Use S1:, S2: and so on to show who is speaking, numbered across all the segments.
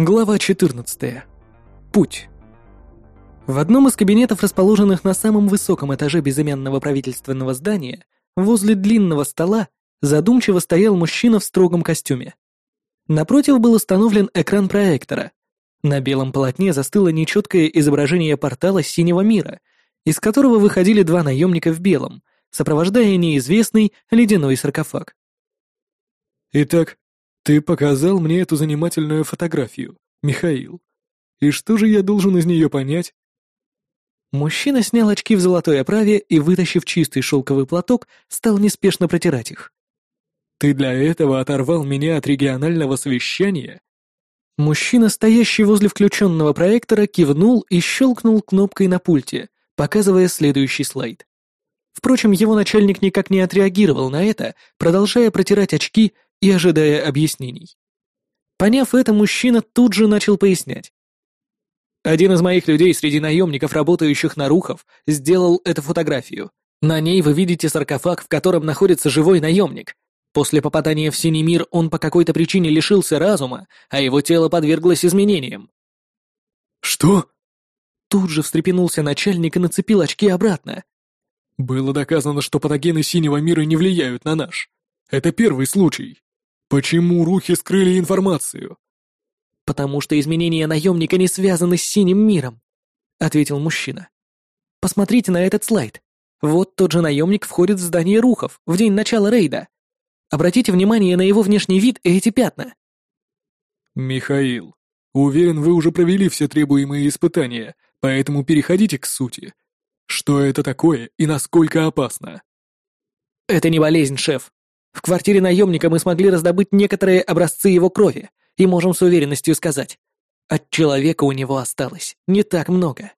S1: Глава 14. Путь. В одном из кабинетов, расположенных на самом высоком этаже безымянного правительственного здания, возле длинного стола, задумчиво стоял мужчина в строгом костюме. Напротив был установлен экран проектора. На белом полотне застыло нечеткое изображение портала синего мира, из которого выходили два наемника в белом, сопровождая неизвестный ледяной саркофаг.
S2: «Итак, ты показал мне эту занимательную фотографию, Михаил. И что же я должен из нее понять?»
S1: Мужчина снял очки в золотой оправе и, вытащив чистый шелковый платок, стал неспешно протирать их.
S2: «Ты для этого оторвал меня от регионального совещания?»
S1: Мужчина, стоящий возле включенного проектора, кивнул и щелкнул кнопкой на пульте, показывая следующий слайд. Впрочем, его начальник никак не отреагировал на это, продолжая протирать очки и ожидая объяснений. Поняв это, мужчина тут же начал пояснять. Один из моих людей среди наемников, работающих на Рухов, сделал эту фотографию. На ней вы видите саркофаг, в котором находится живой наемник. После попадания в Синий мир он по какой-то причине лишился разума, а его тело подверглось изменениям.
S2: «Что?»
S1: Тут же встрепенулся начальник и нацепил очки обратно.
S2: «Было доказано, что патогены Синего мира не влияют на наш. Это первый случай. Почему рухи скрыли информацию?
S1: Потому что изменения наемника не связаны с синим миром, ответил мужчина. Посмотрите на этот слайд. Вот тот же наемник входит в здание рухов в день начала рейда. Обратите внимание на его внешний вид и эти пятна.
S2: Михаил, уверен, вы уже провели все требуемые испытания, поэтому переходите к сути. Что это такое и насколько опасно?
S1: Это не болезнь, шеф. В квартире наемника мы смогли раздобыть некоторые образцы его крови и можем с уверенностью сказать, от человека у него осталось не так много.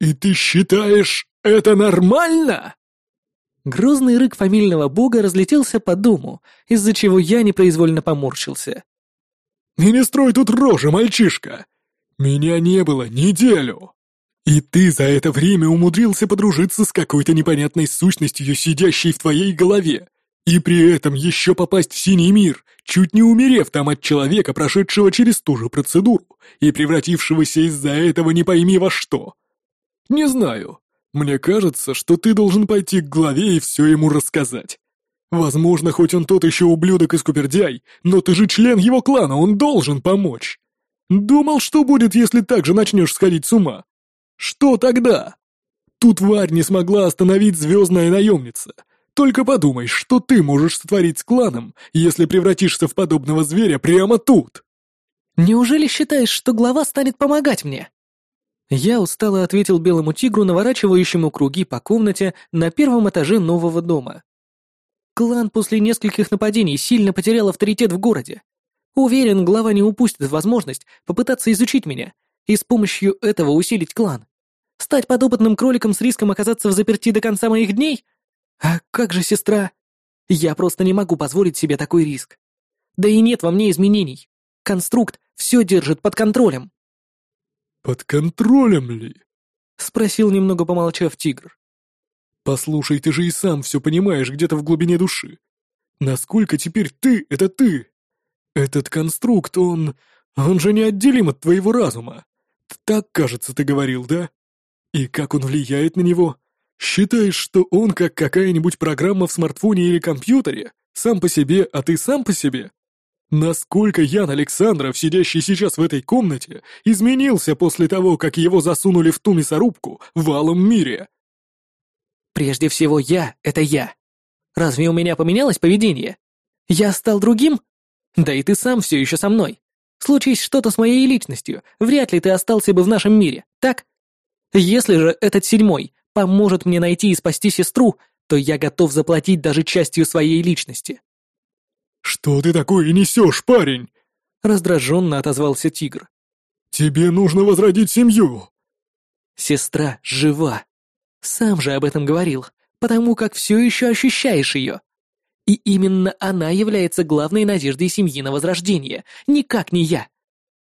S2: «И ты считаешь это нормально?»
S1: Грозный рык фамильного бога разлетелся по дому, из-за чего я непроизвольно поморщился.
S2: «И не строй тут рожи, мальчишка! Меня не было неделю!» И ты за это время умудрился подружиться с какой-то непонятной сущностью, сидящей в твоей голове, и при этом еще попасть в синий мир, чуть не умерев там от человека, прошедшего через ту же процедуру и превратившегося из-за этого не пойми во что. Не знаю. Мне кажется, что ты должен пойти к главе и все ему рассказать. Возможно, хоть он тот еще ублюдок и скупердяй, но ты же член его клана, он должен помочь. Думал, что будет, если так же начнешь сходить с ума. Что тогда? Тут тварь не смогла остановить звездная наемница. Только подумай, что ты можешь сотворить с кланом, если превратишься в подобного зверя прямо тут.
S1: Неужели считаешь, что глава станет помогать мне? Я устало ответил белому тигру, наворачивающему круги по комнате на первом этаже нового дома. Клан после нескольких нападений сильно потерял авторитет в городе. Уверен, глава не упустит возможность попытаться изучить меня и с помощью этого усилить клан. Стать подопытным кроликом с риском оказаться в заперти до конца моих дней? А как же сестра? Я просто не могу позволить себе такой риск. Да и нет во мне изменений. Конструкт все держит под контролем.
S2: «Под контролем ли?»
S1: — спросил немного помолчав тигр.
S2: «Послушай, ты же и сам все понимаешь где-то в глубине души. Насколько теперь ты — это ты? Этот конструкт, он... он же неотделим от твоего разума. Так, кажется, ты говорил, да? И как он влияет на него? Считаешь, что он как какая-нибудь программа в смартфоне или компьютере? Сам по себе, а ты сам по себе? Насколько Ян Александров, сидящий сейчас в этой комнате, изменился после того, как его засунули в ту мясорубку в алом мире?
S1: Прежде всего, я — это я. Разве у меня поменялось поведение? Я стал другим? Да и ты сам все еще со мной. Случись что-то с моей личностью, вряд ли ты остался бы в нашем мире, так? Если же этот седьмой поможет мне найти и спасти сестру, то я готов заплатить даже частью своей личности».
S2: «Что ты такое несешь, парень?»
S1: Раздраженно отозвался тигр.
S2: «Тебе нужно возродить семью!»
S1: «Сестра жива. Сам же об этом говорил, потому как все еще ощущаешь ее. И именно она является главной надеждой семьи на возрождение, никак не я.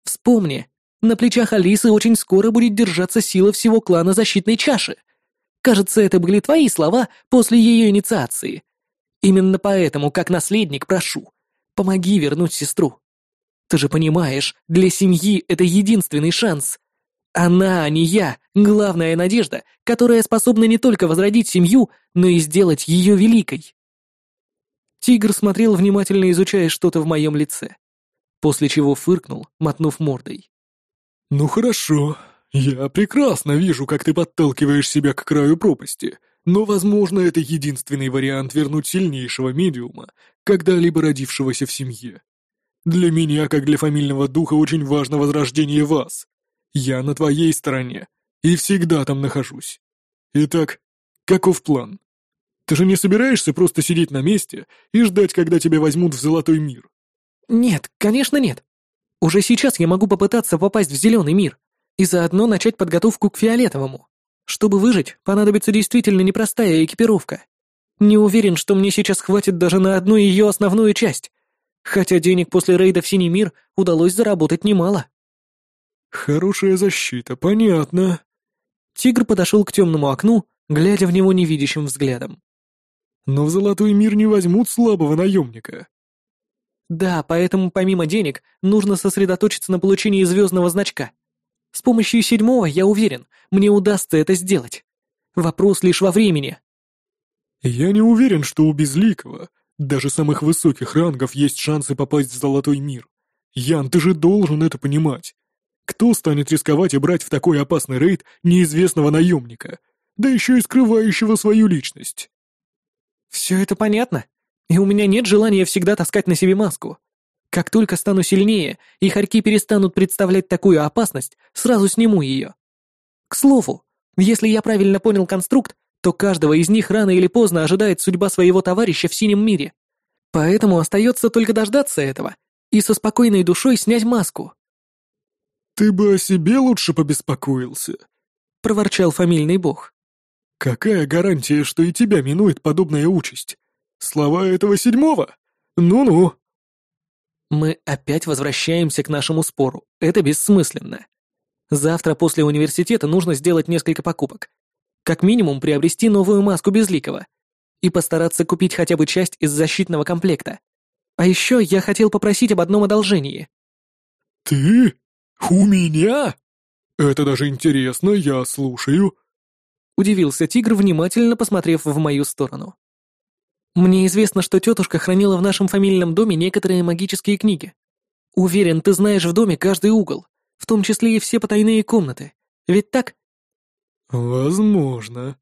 S1: Вспомни, на плечах Алисы очень скоро будет держаться сила всего клана защитной чаши. Кажется, это были твои слова после ее инициации. Именно поэтому, как наследник, прошу, помоги вернуть сестру. Ты же понимаешь, для семьи это единственный шанс. Она, а не я, главная надежда, которая способна не только возродить семью, но и сделать ее великой. Тигр смотрел, внимательно изучая что-то в моем лице, после чего фыркнул, мотнув мордой.
S2: «Ну хорошо, я прекрасно вижу, как ты подталкиваешь себя к краю пропасти, но, возможно, это единственный вариант вернуть сильнейшего медиума, когда-либо родившегося в семье. Для меня, как для фамильного духа, очень важно возрождение вас. Я на твоей стороне и всегда там нахожусь. Итак, каков план? Ты же не собираешься просто сидеть на месте и ждать, когда тебя возьмут в золотой мир?
S1: Нет, конечно нет. Уже сейчас я могу попытаться попасть в зеленый мир и заодно начать подготовку к фиолетовому. Чтобы выжить, понадобится действительно непростая экипировка. Не уверен, что мне сейчас хватит даже на одну ее основную часть. Хотя денег после рейда в Синий мир удалось заработать немало.
S2: Хорошая защита, понятно.
S1: Тигр подошел к темному окну, глядя в него невидящим взглядом.
S2: Но в Золотой мир не возьмут слабого наемника.
S1: Да, поэтому помимо денег нужно сосредоточиться на получении звездного значка. С помощью седьмого, я уверен, мне удастся это сделать. Вопрос лишь во времени.
S2: Я не уверен, что у Безликого, даже самых высоких рангов, есть шансы попасть в Золотой мир. Ян, ты же должен это понимать. Кто станет рисковать и брать в такой опасный рейд неизвестного наемника, да еще и скрывающего свою личность?
S1: Все это понятно, и у меня нет желания всегда таскать на себе маску. Как только стану сильнее, и хорьки перестанут представлять такую опасность, сразу сниму ее. К слову, если я правильно понял конструкт, то каждого из них рано или поздно ожидает судьба своего товарища в синем мире. Поэтому остается только дождаться этого и со спокойной душой снять маску.
S2: «Ты бы о себе лучше побеспокоился», — проворчал фамильный бог. «Какая гарантия, что и тебя минует подобная участь? Слова этого седьмого? Ну-ну».
S1: Мы опять возвращаемся к нашему спору. Это бессмысленно. Завтра после университета нужно сделать несколько покупок. Как минимум приобрести новую маску Безликого. И постараться купить хотя бы часть из защитного комплекта. А еще я хотел попросить об одном одолжении.
S2: «Ты? У меня? Это даже интересно, я слушаю».
S1: Удивился тигр, внимательно посмотрев в мою сторону. Мне известно, что тетушка хранила в нашем фамильном доме некоторые магические книги. Уверен, ты знаешь в доме каждый угол, в том числе и все потайные комнаты. Ведь так?
S2: Возможно.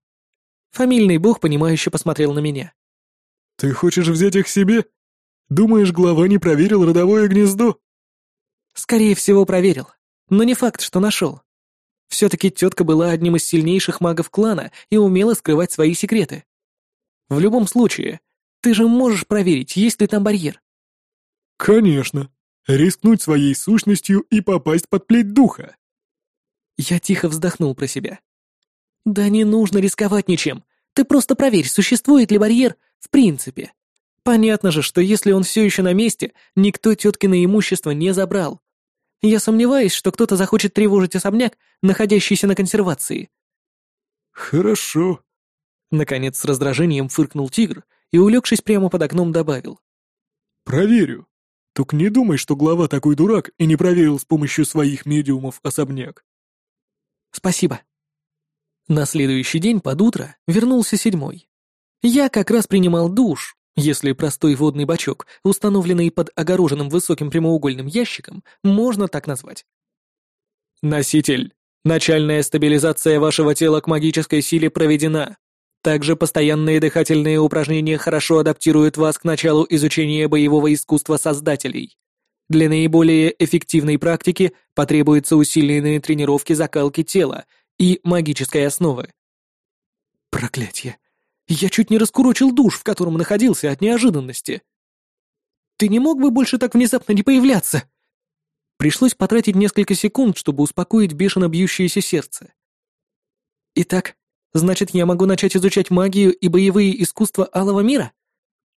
S1: Фамильный бог, понимающе посмотрел на меня.
S2: Ты хочешь взять их себе? Думаешь, глава не проверил родовое гнездо?
S1: Скорее всего, проверил. Но не факт, что нашел. Все-таки тетка была одним из сильнейших магов клана и умела скрывать свои секреты. В любом случае, ты же можешь проверить, есть ли там барьер.
S2: Конечно. Рискнуть своей сущностью и попасть под плеть духа.
S1: Я тихо вздохнул про себя. Да не нужно рисковать ничем. Ты просто проверь, существует ли барьер в принципе. Понятно же, что если он все еще на месте, никто теткино имущество не забрал. Я сомневаюсь, что кто-то захочет тревожить особняк, находящийся на консервации.
S2: Хорошо,
S1: Наконец с раздражением фыркнул тигр и, улегшись прямо под окном, добавил.
S2: «Проверю. Только не думай, что глава такой дурак и не проверил с помощью своих медиумов особняк».
S1: «Спасибо». На следующий день под утро вернулся седьмой. Я как раз принимал душ, если простой водный бачок, установленный под огороженным высоким прямоугольным ящиком, можно так назвать. «Носитель, начальная стабилизация вашего тела к магической силе проведена. Также постоянные дыхательные упражнения хорошо адаптируют вас к началу изучения боевого искусства создателей. Для наиболее эффективной практики потребуются усиленные тренировки закалки тела и магической основы. Проклятье. Я чуть не раскурочил душ, в котором находился от неожиданности. Ты не мог бы больше так внезапно не появляться? Пришлось потратить несколько секунд, чтобы успокоить бешено бьющееся сердце. Итак, Значит, я могу начать изучать магию и боевые искусства Алого мира?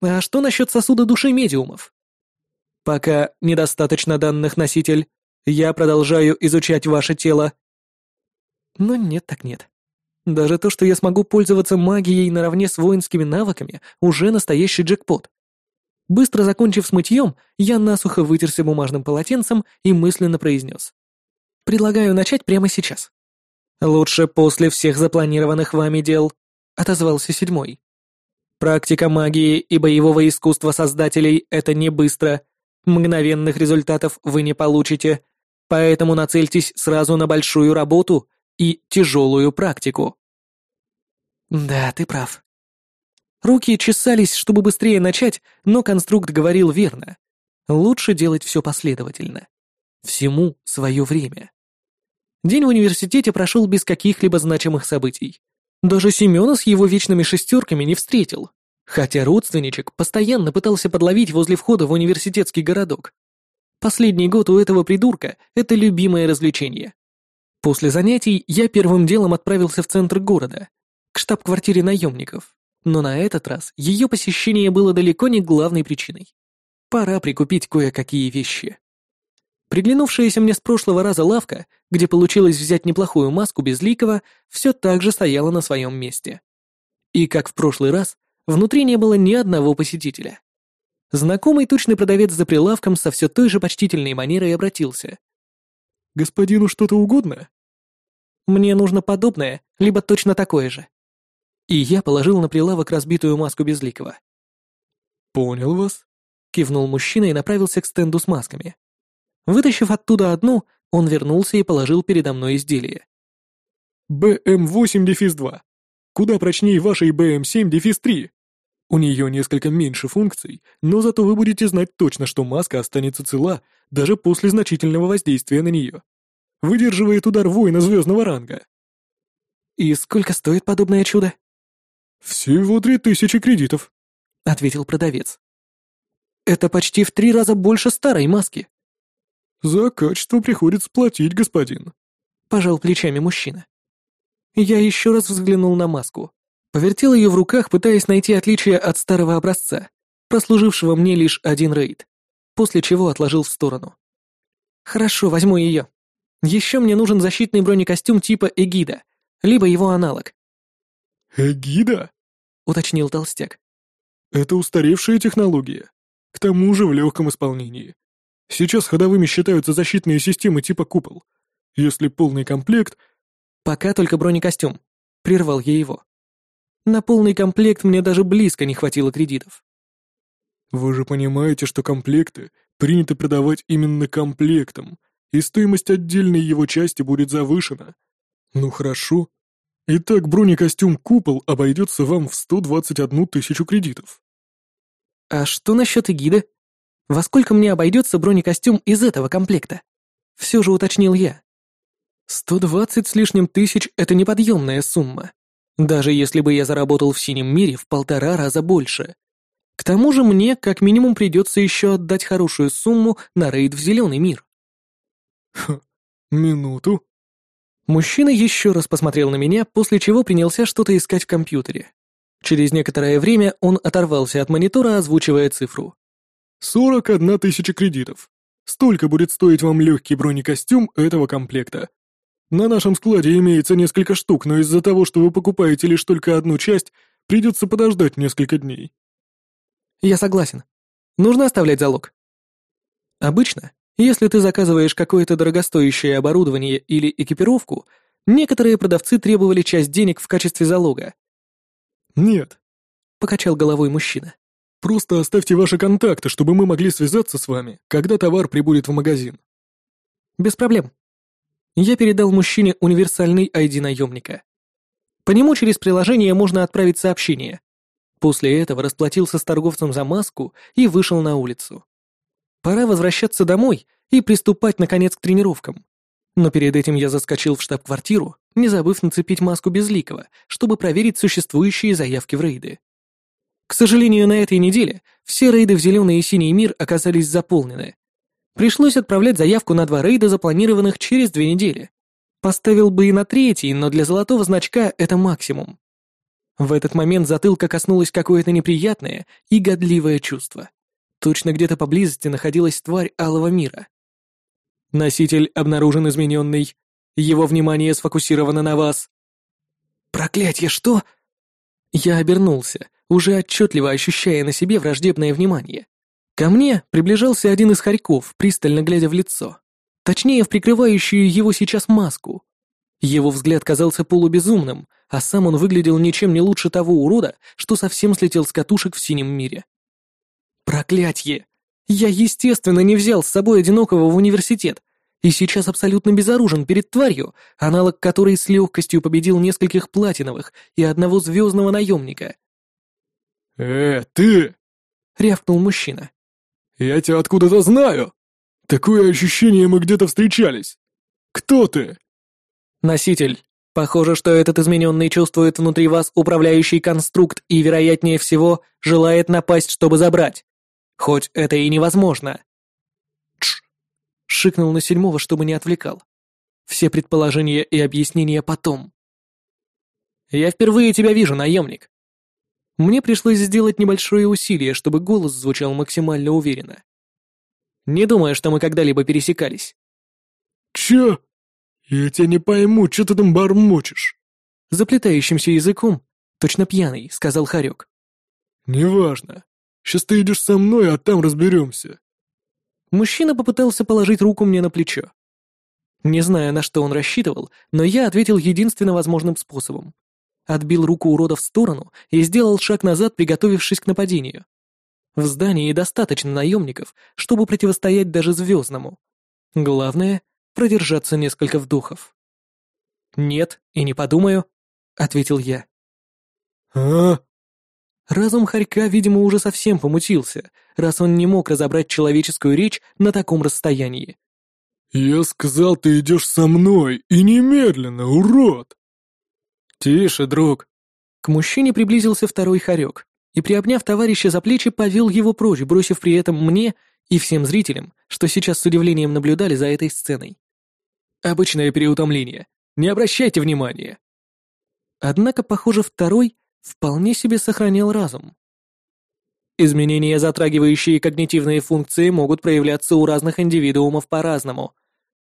S1: А что насчет сосуда души медиумов? Пока недостаточно данных, носитель. Я продолжаю изучать ваше тело. Но нет так нет. Даже то, что я смогу пользоваться магией наравне с воинскими навыками, уже настоящий джекпот. Быстро закончив с мытьем, я насухо вытерся бумажным полотенцем и мысленно произнес. «Предлагаю начать прямо сейчас». «Лучше после всех запланированных вами дел», — отозвался седьмой. «Практика магии и боевого искусства создателей — это не быстро. Мгновенных результатов вы не получите, поэтому нацельтесь сразу на большую работу и тяжелую практику». «Да, ты прав», Руки чесались, чтобы быстрее начать, но конструкт говорил верно. Лучше делать все последовательно. Всему свое время. День в университете прошел без каких-либо значимых событий. Даже Семена с его вечными шестерками не встретил, хотя родственничек постоянно пытался подловить возле входа в университетский городок. Последний год у этого придурка — это любимое развлечение. После занятий я первым делом отправился в центр города, к штаб-квартире наемников. Но на этот раз ее посещение было далеко не главной причиной. Пора прикупить кое-какие вещи. Приглянувшаяся мне с прошлого раза лавка, где получилось взять неплохую маску безликого, все так же стояла на своем месте. И как в прошлый раз, внутри не было ни одного посетителя. Знакомый тучный продавец за прилавком со все той же почтительной манерой обратился.
S2: «Господину что-то угодно?»
S1: «Мне нужно подобное, либо точно такое же», и я положил на прилавок разбитую маску Безликого.
S2: «Понял вас», — кивнул мужчина и направился к стенду с масками.
S1: Вытащив оттуда одну, он вернулся и положил передо мной изделие.
S2: БМ8-2. Куда прочнее вашей БМ7-3. У нее несколько меньше функций, но зато вы будете знать точно, что маска останется цела даже после значительного воздействия на нее. Выдерживает удар воина звездного ранга.
S1: «И сколько стоит подобное чудо?»
S2: «Всего три тысячи кредитов», —
S1: ответил продавец. «Это почти в три раза больше старой маски».
S2: «За качество приходится платить, господин», —
S1: пожал плечами мужчина. Я еще раз взглянул на маску, повертел ее в руках, пытаясь найти отличие от старого образца, прослужившего мне лишь один рейд, после чего отложил в сторону. «Хорошо, возьму ее. Еще мне нужен защитный бронекостюм типа Эгида, либо его аналог».
S2: «Эгида?»
S1: — уточнил толстяк.
S2: «Это устаревшая технология. К тому же в легком исполнении. Сейчас ходовыми считаются защитные системы типа купол. Если полный комплект...»
S1: «Пока только бронекостюм», — прервал я его. «На полный комплект мне даже близко не хватило кредитов».
S2: «Вы же понимаете, что комплекты принято продавать именно комплектом, и стоимость отдельной его части будет завышена. Ну хорошо, Итак, бронекостюм «Купол» обойдется вам в 121 тысячу кредитов.
S1: А что насчет эгида? Во сколько мне обойдется бронекостюм из этого комплекта? Все же уточнил я. 120 с лишним тысяч — это неподъемная сумма. Даже если бы я заработал в синем мире в полтора раза больше. К тому же мне как минимум придется еще отдать хорошую сумму на рейд в зеленый мир.
S2: Ха, минуту.
S1: Мужчина еще раз посмотрел на меня, после чего принялся что-то искать в компьютере. Через некоторое время он оторвался от монитора, озвучивая цифру.
S2: «Сорок одна тысяча кредитов. Столько будет стоить вам легкий бронекостюм этого комплекта. На нашем складе имеется несколько штук, но из-за того, что вы покупаете лишь только одну часть, придется подождать несколько дней».
S1: «Я согласен. Нужно оставлять залог». Обычно если ты заказываешь какое-то дорогостоящее оборудование или экипировку, некоторые продавцы требовали часть денег в качестве залога.
S2: «Нет», —
S1: покачал головой мужчина.
S2: «Просто оставьте ваши контакты, чтобы мы могли связаться с вами, когда товар прибудет в магазин».
S1: «Без проблем». Я передал мужчине универсальный ID наемника. По нему через приложение можно отправить сообщение. После этого расплатился с торговцем за маску и вышел на улицу. Пора возвращаться домой и приступать, наконец, к тренировкам. Но перед этим я заскочил в штаб-квартиру, не забыв нацепить маску Безликого, чтобы проверить существующие заявки в рейды. К сожалению, на этой неделе все рейды в Зеленый и Синий мир оказались заполнены. Пришлось отправлять заявку на два рейда, запланированных через две недели. Поставил бы и на третий, но для золотого значка это максимум. В этот момент затылка коснулось какое-то неприятное и годливое чувство. Точно где-то поблизости находилась тварь алого мира. Носитель обнаружен измененный. Его внимание сфокусировано на вас. Проклятье, что? Я обернулся, уже отчетливо ощущая на себе враждебное внимание. Ко мне приближался один из хорьков, пристально глядя в лицо. Точнее, в прикрывающую его сейчас маску. Его взгляд казался полубезумным, а сам он выглядел ничем не лучше того урода, что совсем слетел с катушек в синем мире. Проклятье! Я, естественно, не взял с собой одинокого в университет, и сейчас абсолютно безоружен перед тварью, аналог которой с легкостью победил нескольких платиновых и одного звездного наемника.
S2: «Э, ты!» — рявкнул мужчина. «Я тебя откуда-то знаю! Такое ощущение, мы где-то встречались! Кто ты?»
S1: «Носитель. Похоже, что этот измененный чувствует внутри вас управляющий конструкт и, вероятнее всего, желает напасть, чтобы забрать. Хоть это и невозможно. Тш! Шикнул на седьмого, чтобы не отвлекал. Все предположения и объяснения потом. Я впервые тебя вижу, наемник. Мне пришлось сделать небольшое усилие, чтобы голос звучал максимально уверенно. Не думаю, что мы когда-либо пересекались.
S2: Чё? Я тебя не пойму, что ты там бормочешь?
S1: Заплетающимся языком, точно пьяный, сказал Харек.
S2: Неважно. Сейчас ты идешь со мной, а там разберемся.
S1: Мужчина попытался положить руку мне на плечо. Не зная, на что он рассчитывал, но я ответил единственно возможным способом. Отбил руку урода в сторону и сделал шаг назад, приготовившись к нападению. В здании достаточно наемников, чтобы противостоять даже звездному. Главное — продержаться несколько вдохов. «Нет, и не подумаю», — ответил я.
S2: «А?»
S1: Разум Харька, видимо, уже совсем помутился, раз он не мог разобрать человеческую речь на таком расстоянии.
S2: «Я сказал, ты идешь со мной, и немедленно, урод!»
S1: «Тише, друг!» К мужчине приблизился второй Харек и, приобняв товарища за плечи, повел его прочь, бросив при этом мне и всем зрителям, что сейчас с удивлением наблюдали за этой сценой. «Обычное переутомление. Не обращайте внимания!» Однако, похоже, второй вполне себе сохранял разум. Изменения, затрагивающие когнитивные функции, могут проявляться у разных индивидуумов по-разному,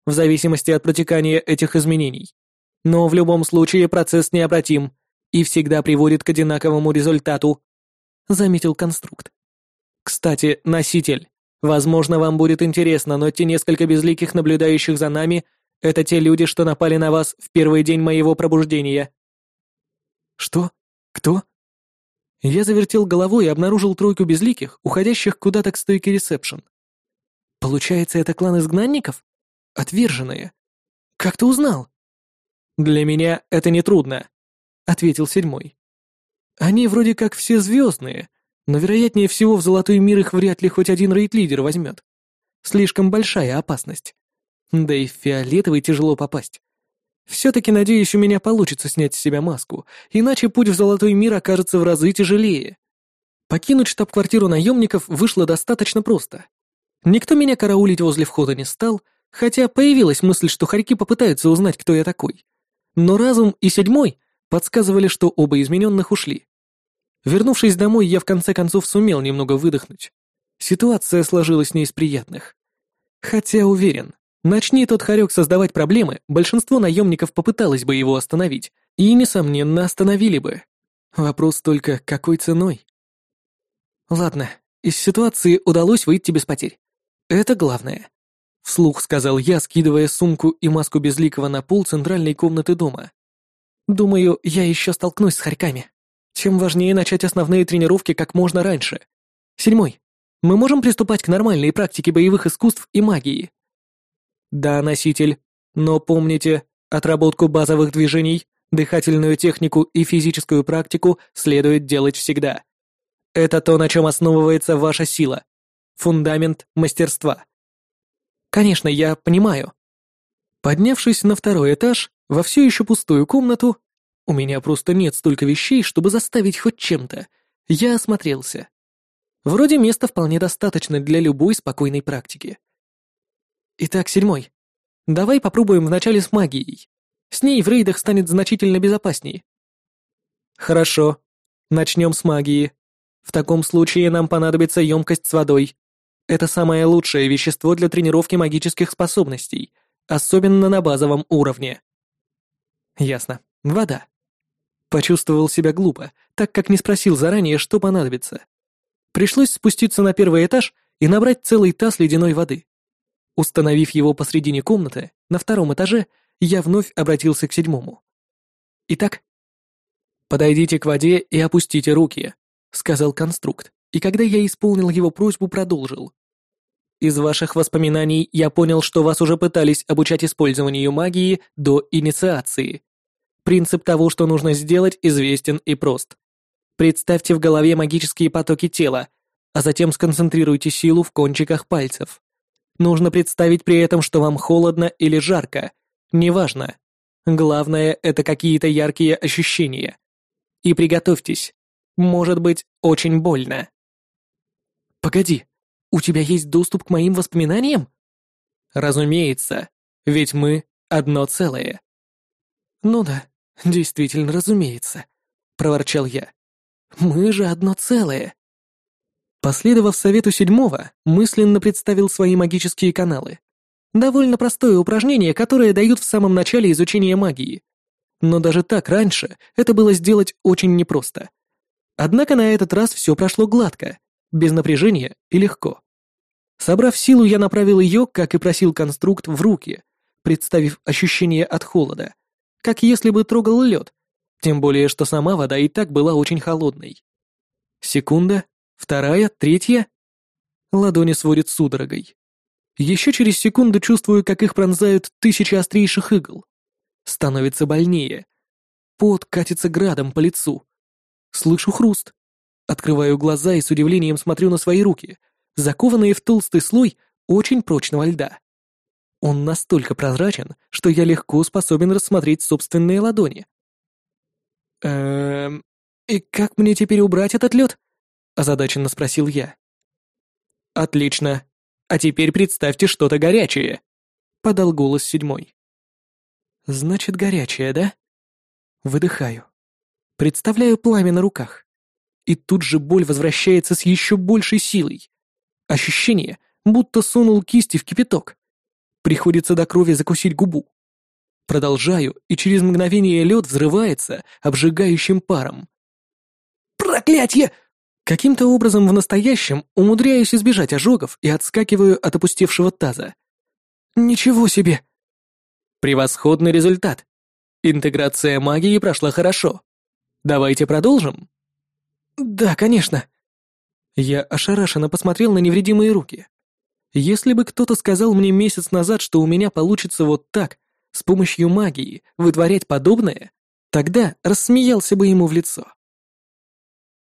S1: в зависимости от протекания этих изменений. Но в любом случае процесс необратим и всегда приводит к одинаковому результату, заметил конструкт. Кстати, носитель, возможно, вам будет интересно, но те несколько безликих наблюдающих за нами — это те люди, что напали на вас в первый день моего пробуждения. Что? «Кто?» Я завертел головой и обнаружил тройку безликих, уходящих куда-то к стойке ресепшн. «Получается, это клан изгнанников? Отверженные? Как ты узнал?» «Для меня это нетрудно», — ответил седьмой. «Они вроде как все звездные, но вероятнее всего в Золотой мир их вряд ли хоть один рейд-лидер возьмет. Слишком большая опасность. Да и в Фиолетовый тяжело попасть. Все-таки, надеюсь, у меня получится снять с себя маску, иначе путь в Золотой мир окажется в разы тяжелее. Покинуть штаб-квартиру наемников вышло достаточно просто. Никто меня караулить возле входа не стал, хотя появилась мысль, что хорьки попытаются узнать, кто я такой. Но разум и седьмой подсказывали, что оба измененных ушли. Вернувшись домой, я в конце концов сумел немного выдохнуть. Ситуация сложилась не из приятных. Хотя уверен, Начни тот хорек создавать проблемы, большинство наемников попыталось бы его остановить, и, несомненно, остановили бы. Вопрос только, какой ценой? Ладно, из ситуации удалось выйти без потерь. Это главное. Вслух сказал я, скидывая сумку и маску безликого на пол центральной комнаты дома. Думаю, я еще столкнусь с хорьками. Чем важнее начать основные тренировки как можно раньше. Седьмой. Мы можем приступать к нормальной практике боевых искусств и магии. Да, носитель, но помните, отработку базовых движений, дыхательную технику и физическую практику следует делать всегда. Это то, на чем основывается ваша сила. Фундамент мастерства. Конечно, я понимаю. Поднявшись на второй этаж, во все еще пустую комнату, у меня просто нет столько вещей, чтобы заставить хоть чем-то, я осмотрелся. Вроде места вполне достаточно для любой спокойной практики. Итак, седьмой. Давай попробуем вначале с магией. С ней в рейдах станет значительно безопаснее. Хорошо. Начнем с магии. В таком случае нам понадобится емкость с водой. Это самое лучшее вещество для тренировки магических способностей, особенно на базовом уровне. Ясно. Вода. Почувствовал себя глупо, так как не спросил заранее, что понадобится. Пришлось спуститься на первый этаж и набрать целый таз ледяной воды. Установив его посредине комнаты, на втором этаже, я вновь обратился к седьмому. Итак, подойдите к воде и опустите руки, сказал конструкт, и когда я исполнил его просьбу, продолжил. Из ваших воспоминаний я понял, что вас уже пытались обучать использованию магии до инициации. Принцип того, что нужно сделать, известен и прост. Представьте в голове магические потоки тела, а затем сконцентрируйте силу в кончиках пальцев. Нужно представить при этом, что вам холодно или жарко. Неважно. Главное — это какие-то яркие ощущения. И приготовьтесь. Может быть, очень больно. Погоди, у тебя есть доступ к моим воспоминаниям? Разумеется, ведь мы одно целое. Ну да, действительно, разумеется, проворчал я. Мы же одно целое. Последовав совету седьмого, мысленно представил свои магические каналы. Довольно простое упражнение, которое дают в самом начале изучения магии. Но даже так раньше это было сделать очень непросто. Однако на этот раз все прошло гладко, без напряжения и легко. Собрав силу, я направил ее, как и просил конструкт, в руки, представив ощущение от холода, как если бы трогал лед, тем более, что сама вода и так была очень холодной. Секунда, вторая, третья. Ладони сводит судорогой. Еще через секунду чувствую, как их пронзают тысячи острейших игл. Становится больнее. Пот катится градом по лицу. Слышу хруст. Открываю глаза и с удивлением смотрю на свои руки, закованные в толстый слой очень прочного льда. Он настолько прозрачен, что я легко способен рассмотреть собственные ладони. «Эм... И как мне теперь убрать этот лед?» — озадаченно спросил я. «Отлично. А теперь представьте что-то горячее», — подал голос седьмой. «Значит, горячее, да?» Выдыхаю. Представляю пламя на руках. И тут же боль возвращается с еще большей силой. Ощущение, будто сунул кисти в кипяток. Приходится до крови закусить губу. Продолжаю, и через мгновение лед взрывается обжигающим паром. «Проклятье!» Каким-то образом в настоящем умудряюсь избежать ожогов и отскакиваю от опустевшего таза. «Ничего себе!» Превосходный результат. Интеграция магии прошла хорошо. Давайте продолжим. Да, конечно. Я ошарашенно посмотрел на невредимые руки. Если бы кто-то сказал мне месяц назад, что у меня получится вот так, с помощью магии, вытворять подобное, тогда рассмеялся бы ему в лицо.